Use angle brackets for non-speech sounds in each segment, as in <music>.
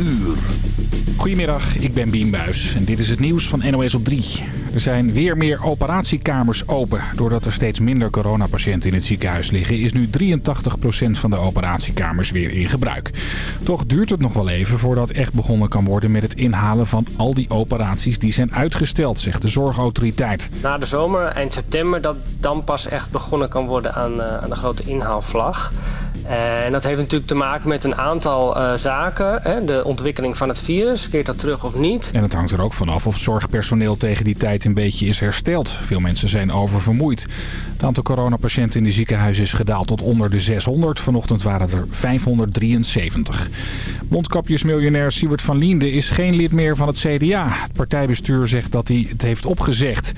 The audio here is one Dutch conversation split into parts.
uur. Goedemiddag, ik ben Bien Buis en dit is het nieuws van NOS op 3. Er zijn weer meer operatiekamers open. Doordat er steeds minder coronapatiënten in het ziekenhuis liggen... is nu 83% van de operatiekamers weer in gebruik. Toch duurt het nog wel even voordat echt begonnen kan worden... met het inhalen van al die operaties die zijn uitgesteld, zegt de zorgautoriteit. Na de zomer, eind september, dat dan pas echt begonnen kan worden aan, uh, aan de grote inhaalvlag. Uh, en dat heeft natuurlijk te maken met een aantal uh, zaken. Hè? De ontwikkeling van het virus, keert dat terug of niet? En het hangt er ook vanaf of zorgpersoneel tegen die tijd een beetje is hersteld. Veel mensen zijn oververmoeid. Het aantal coronapatiënten in de ziekenhuizen is gedaald tot onder de 600. Vanochtend waren het er 573. Mondkapjesmiljonair Siewert van Liende is geen lid meer van het CDA. Het partijbestuur zegt dat hij het heeft opgezegd.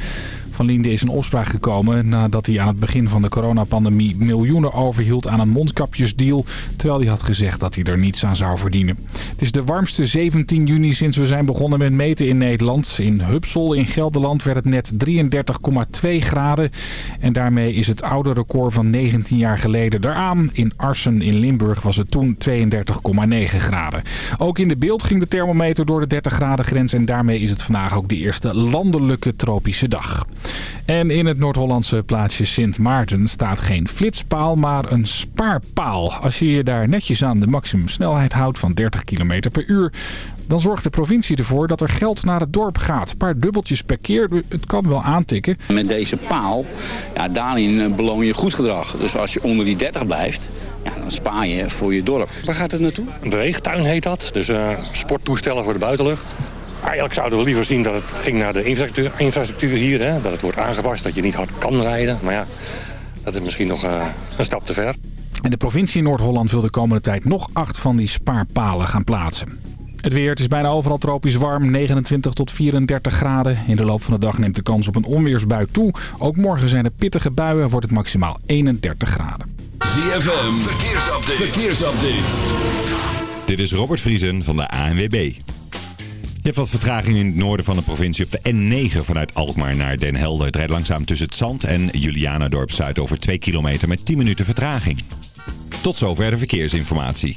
Van Linde is in opspraak gekomen nadat hij aan het begin van de coronapandemie miljoenen overhield aan een mondkapjesdeal. Terwijl hij had gezegd dat hij er niets aan zou verdienen. Het is de warmste 17 juni sinds we zijn begonnen met meten in Nederland. In Hupsel in Gelderland werd het net 33,2 graden. En daarmee is het oude record van 19 jaar geleden eraan. In Arsen in Limburg was het toen 32,9 graden. Ook in de beeld ging de thermometer door de 30 graden grens. En daarmee is het vandaag ook de eerste landelijke tropische dag. En in het Noord-Hollandse plaatsje Sint Maarten staat geen flitspaal, maar een spaarpaal. Als je je daar netjes aan de maximumsnelheid houdt van 30 km per uur... dan zorgt de provincie ervoor dat er geld naar het dorp gaat. Een paar dubbeltjes per keer, het kan wel aantikken. Met deze paal, ja, daarin beloon je goed gedrag. Dus als je onder die 30 blijft, ja, dan spaar je voor je dorp. Waar gaat het naartoe? Een beweegtuin heet dat. Dus uh, sporttoestellen voor de buitenlucht. Eigenlijk zouden we liever zien dat het ging naar de infrastructuur, infrastructuur hier. Hè? Dat het wordt aangepast, dat je niet hard kan rijden. Maar ja, dat is misschien nog uh, een stap te ver. En de provincie Noord-Holland wil de komende tijd nog acht van die spaarpalen gaan plaatsen. Het weer, het is bijna overal tropisch warm, 29 tot 34 graden. In de loop van de dag neemt de kans op een onweersbui toe. Ook morgen zijn er pittige buien, wordt het maximaal 31 graden. ZFM, verkeersupdate. verkeersupdate. Dit is Robert Vriesen van de ANWB. Je hebt wat vertraging in het noorden van de provincie op de N9 vanuit Alkmaar naar Den Helder. Het rijdt langzaam tussen het Zand en Julianadorp Zuid over 2 kilometer met 10 minuten vertraging. Tot zover de verkeersinformatie.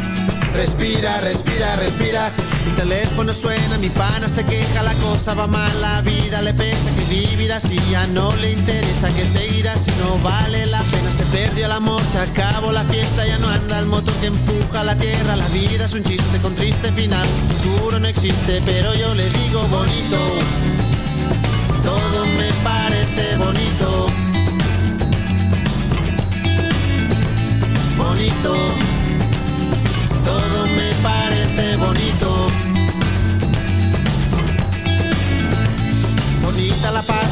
Respira, respira, respira. Mi teléfono suena, mi pana se queja, la cosa va mal, la vida le pesa que vivir así ya no le interesa que seguir así no vale la pena. Se perdió el amor, se acabó la fiesta, ya no anda el motor que empuja la tierra. La vida es un chiste con triste final, futuro no existe, pero yo le digo bonito.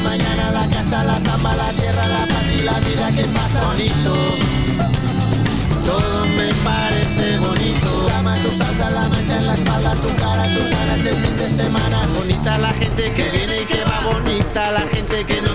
Mañana, la casa, la samba, la tierra, la paz y la vida que pasa bonito. Todo me parece bonito. Tu cama, tu salsa, la mancha en la espalda, tu cara, tus ganas el fin de semana. Bonita la gente que viene y que va. Bonita la gente que no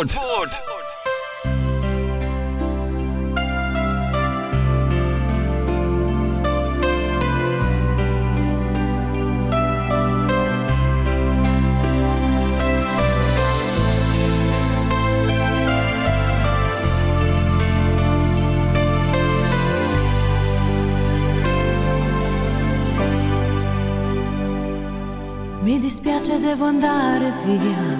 Zandvoort. Mi dispiace, devo andare via,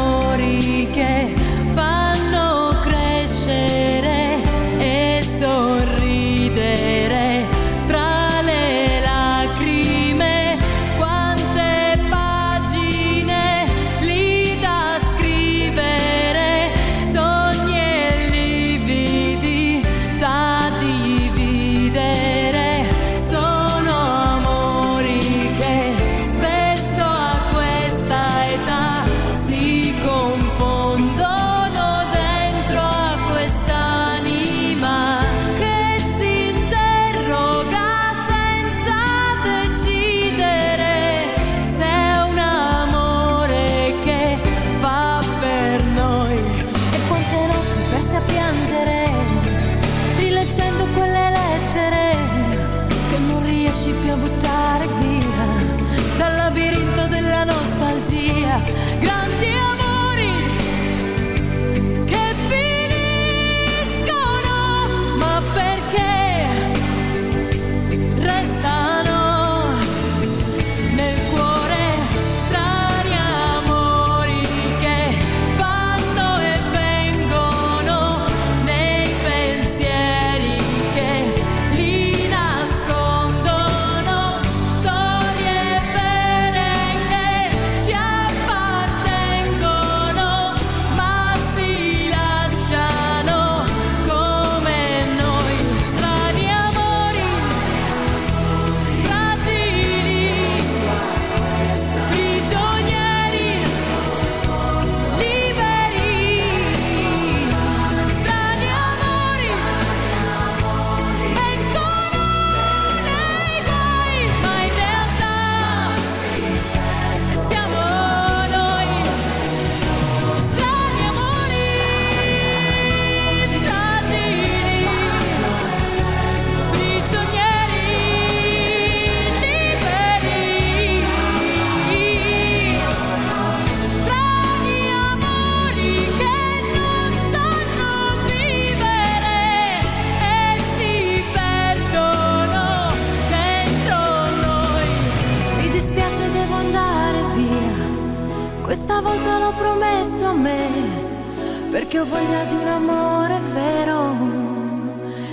perché ho voglia di un amore vero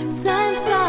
senza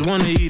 Just wanna eat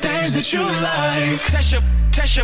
things that you like. Test your, test.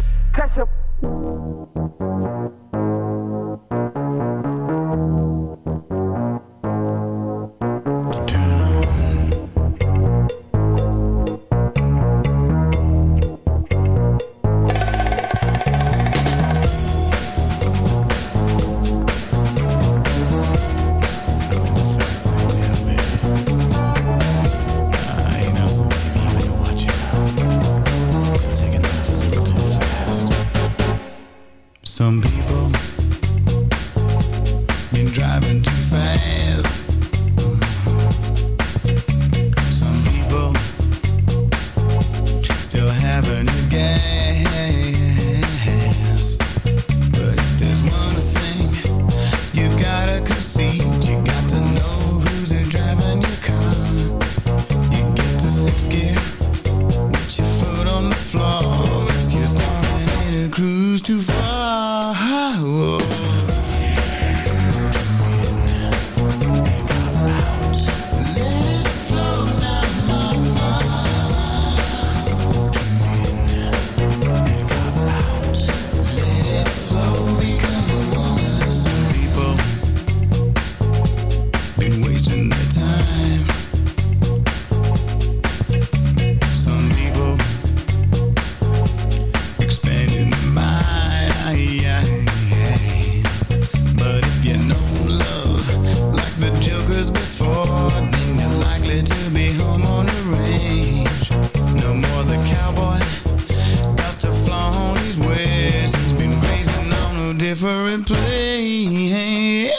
Different place.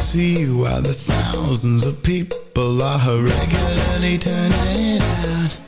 See why the thousands of people are regularly turning out.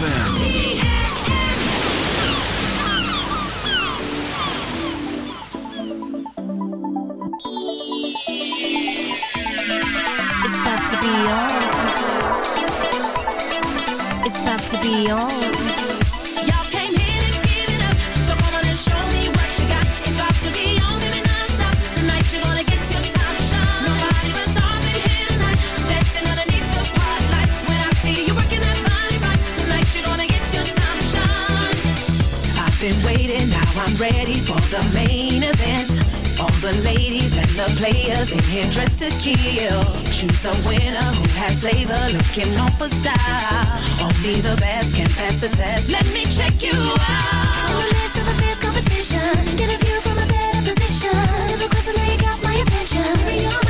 ZFM. I'm ready for the main event. All the ladies and the players in here dressed to kill. Choose a winner who has flavor, looking on for style. Only the best can pass the test. Let me check you out. In the midst of a fierce competition, get a view from a better position. Never question that you got my attention.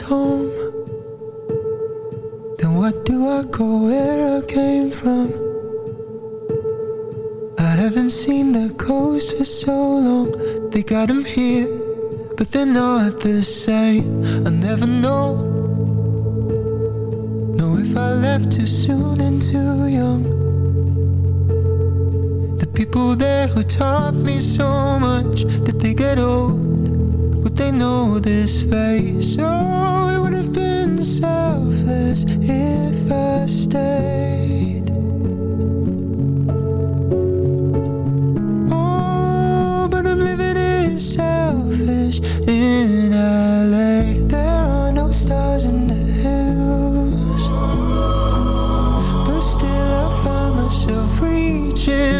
home, then what do I go where I came from? I haven't seen the coast for so long. They got 'em here, but they're not the same. I never know. Know if I left too soon and too young. The people there who taught me so much, did they get old? They know this face? Oh, it would have been selfless if I stayed. Oh, but I'm living in selfish in LA. There are no stars in the hills, but still I find myself reaching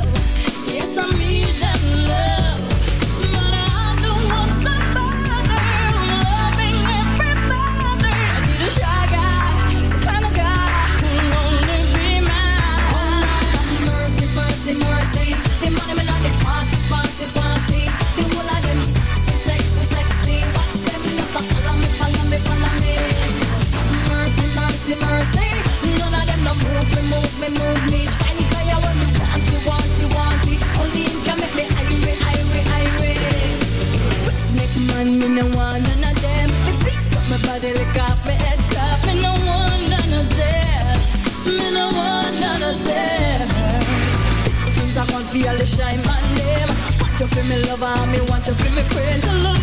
shine my name. Want you feel me lover, me want you feel me friend.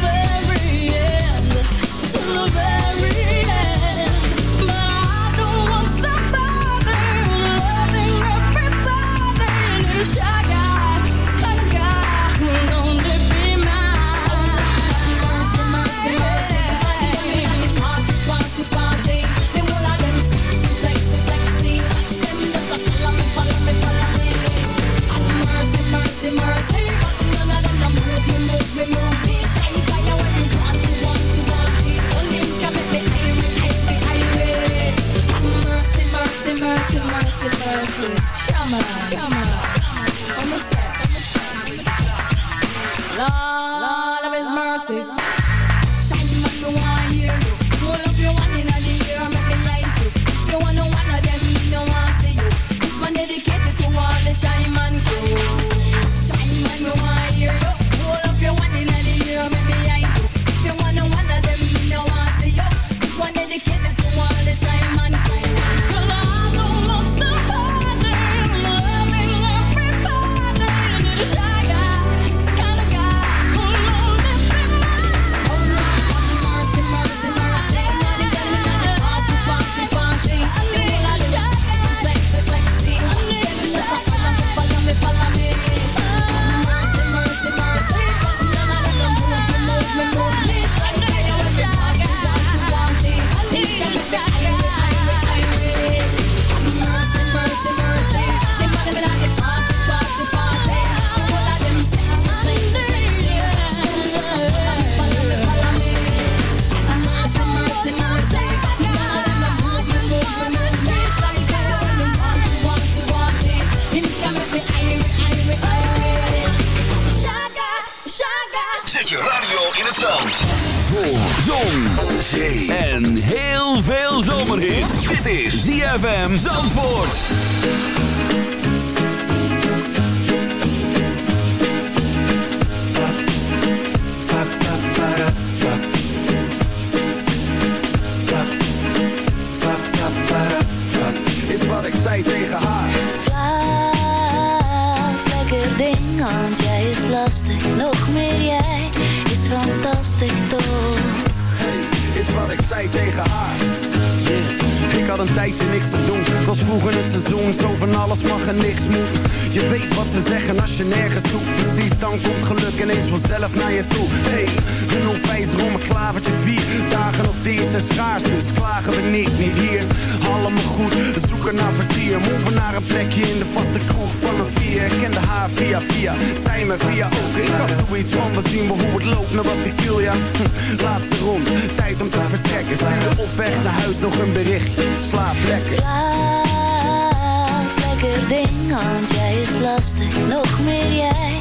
Atlantic. Komt geluk ineens vanzelf naar je toe. Hey, een onwijzer om een klavertje vier. Dagen als deze schaars, dus klagen we niet, niet hier. Allemaal goed, zoeken naar vertier. Move naar een plekje in de vaste kroeg van een vier. Ik kende haar via via, zij me via ook. Ik had zoiets van, we zien wel hoe het loopt, naar wat ik wil, ja. <laughs> Laatste rond, tijd om te vertrekken. Stuurde op weg naar huis nog een berichtje. Slaap lekker. Slaap, lekker ding, want jij is lastig. Nog meer jij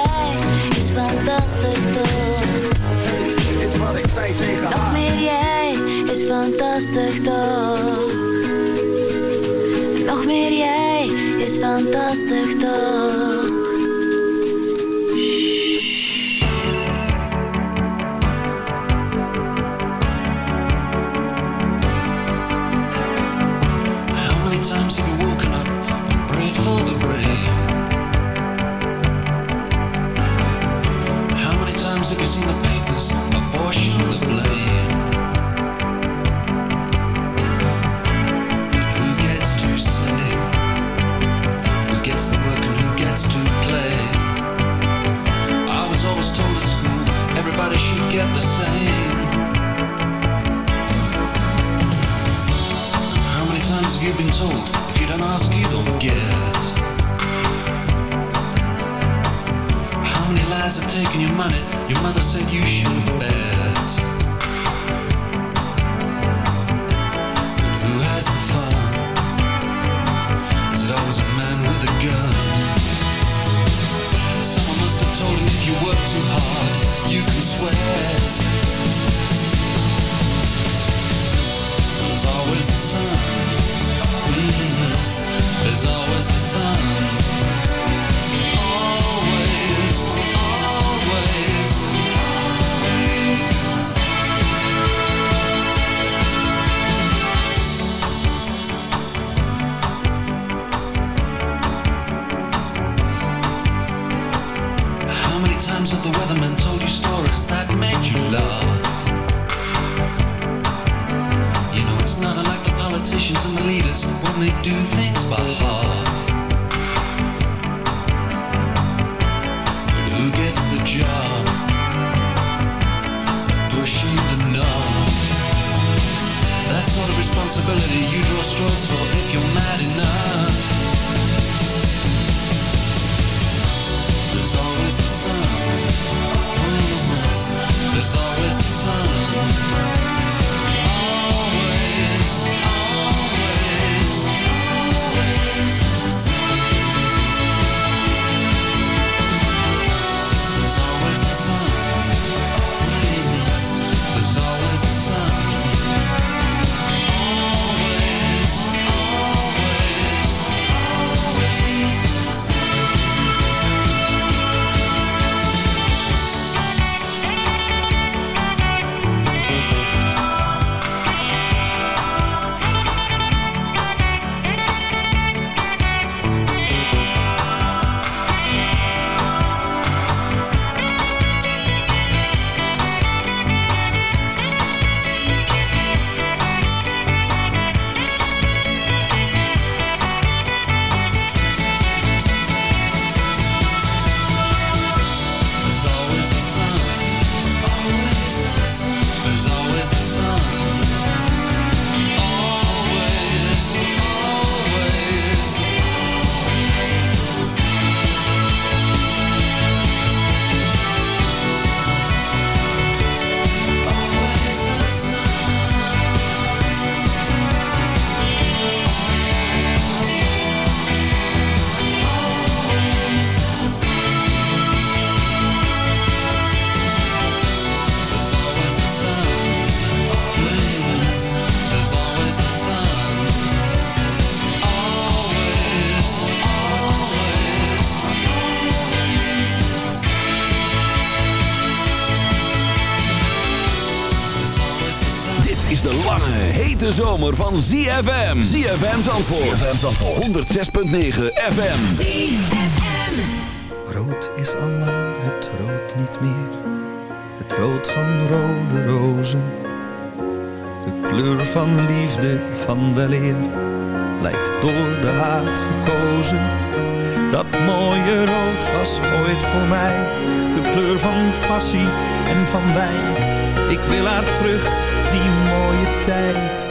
is fantastisch toch? Is wat ik zei tegen Nog haar. meer jij is fantastisch toch? Nog meer jij is fantastisch toch? Have been told if you don't ask, you don't get? How many lies have taken your money? Your mother said you shouldn't bet. Who has the fun? Is it always a man with a gun? Someone must have told him if you work too hard, you can sweat. Van ZFM. ZFM Zandvoort. ZFM Zandvoort. 106.9 FM. Rood is al lang het rood niet meer. Het rood van rode rozen. De kleur van liefde, van weleer. Lijkt door de haat gekozen. Dat mooie rood was ooit voor mij. De kleur van passie en van wijn. Ik wil haar terug, die mooie tijd.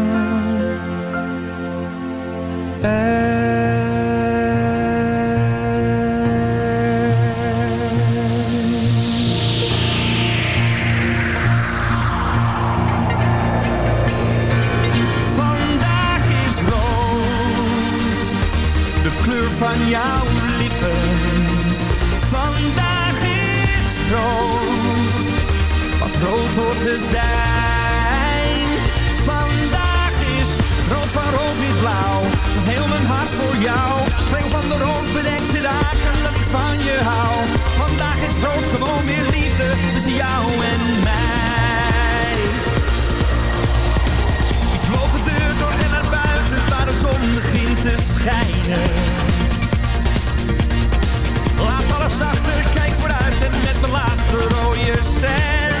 jou. Speel van de rood bedekte dagen dat ik van je hou. Vandaag is rood gewoon weer liefde tussen jou en mij. Ik loop de deur door en naar buiten waar de zon begint te schijnen. Laat alles achter, kijk vooruit en met mijn laatste rode cent.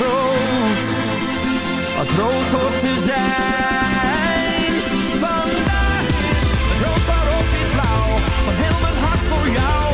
Rood. Wat rood hoort te zijn. Vandaag is rood waarop in blauw. Van heel mijn hart voor jou.